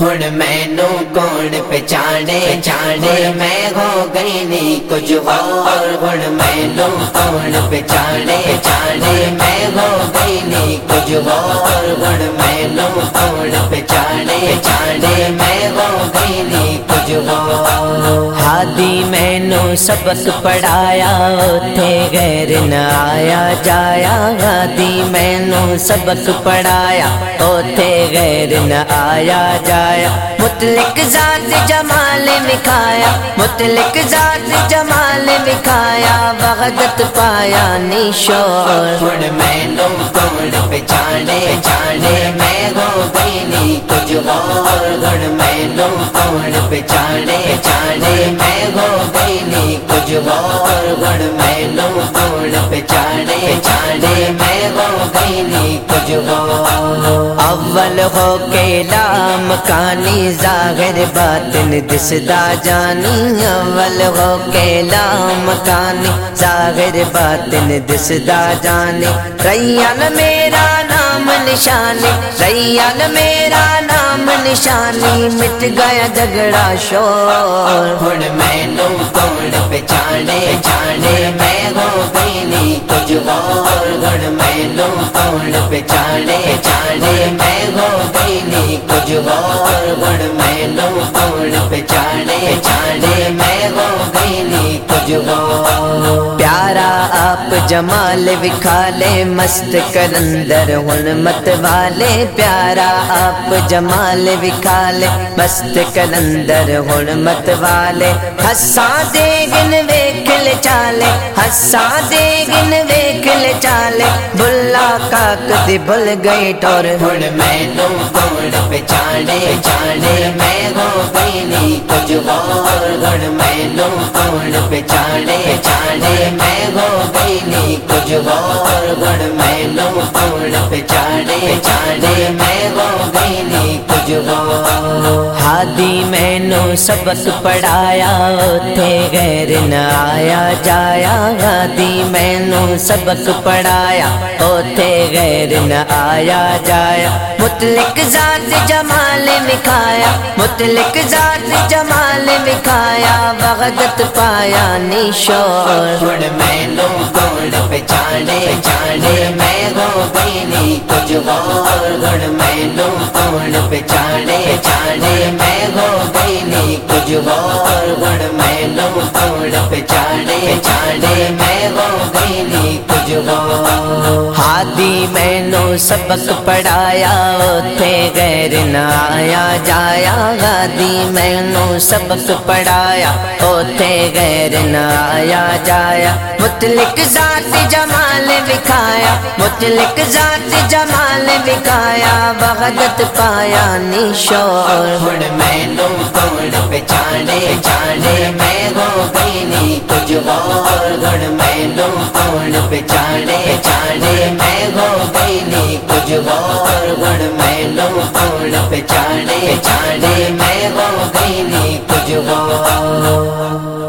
ہن مینو کون پہچانے؟ چانے میں ہو گئی نی کچھ اور ہن مینو کون پہچانے؟ چانے میں ہو گئی نی کچھ اور ہن مینو کون پہچانے؟ چانے میں ہو گئی نی کچھ ہادی مینو سبق پڑھایا، تھے غیر نہ آیا، جایا ہادی مینو سبق پڑھایا تھے غیر نہ آیا، جایا۔ مطلق ذات جمال مکھایا مطلق ذات جمال مکھایا وغدت پایا نیشور ہن میں نو، کون پہچانے، جانے میں ہو گئی کچھ اور ہن میں نو، کون پہچانے جانے میں گو گئی نی کچھ اور گڑ میں لو نو کون پہچانے چاڑے میں کچھ اول ہو کے لام کانی ظاہر باطن دسدا جانی۔ اول ہو کے لام کانی ظاہر باطن دسدا جانی۔ ریان میرا نام نشانی، ریان میرا نام نشانی۔ مٹ گیا جگڑا شور۔ ہن میں نو کون پہچانے، جانے میں ہو میں نو کون پہچانے جانے میں ہو گئی نی کچھ اور ہن میں نو کون پہچانے جانے میں ہو گئی نی کچھ اور پیارا آپ جمال وکھالے، مست کلندر ہن مت والے۔ پیارا آپ جمال وکھالے، مست کلندر ہن مت والے۔ ہساں دے گن ویکھ لے چالے ہساں دے گن ویکھ لے بلا کاک دی بھل گئی ٹور ہن میں نو کون پہچانے جانے میں ہو گئی نی کچھ اور ہن میں نو کون پہچانے جانے میں ہو گئی نی کچھ اور ہن میں نو کون پہچانے جانے میں ہو گئی نی کچھ ہادی مینو سبق پڑھایا تھے غیر نہ آیا، جایا ہادی مینو سبق پڑھایا تھے غیر نہ آیا، جایا۔ مطلق ذات جمال مکھایا مطلق ذات جمال مکھایا وغدت پایا نیشور ہن میں نو کون پہچانے، جانے میں ہو گئی نی کچھ اور ہن میں نو کون پہچانے، جانے میں ہو گئی نی کچھ اور ہن میں نو کون پہچانے میں گئی کچھ اور ہادی مینو سبق پڑھایا تھے غیر نہ آیا جایا۔ ہادی مینو سبق پڑھایا تھے غیر نہ آیا جایا۔ مطلق ذات جمال وکھایا مطلق ذات جمال وکھایا بغدت پایا نیشور ہن میں نو کون پہچانے، جانے میں ہو گئی نہیں کچھ گڑ میں لوں کون پچانے چانے میں گو بیلی کچھ اور گڑ میں لوں کون پچانے چانے میں گو بیلی کچھ گو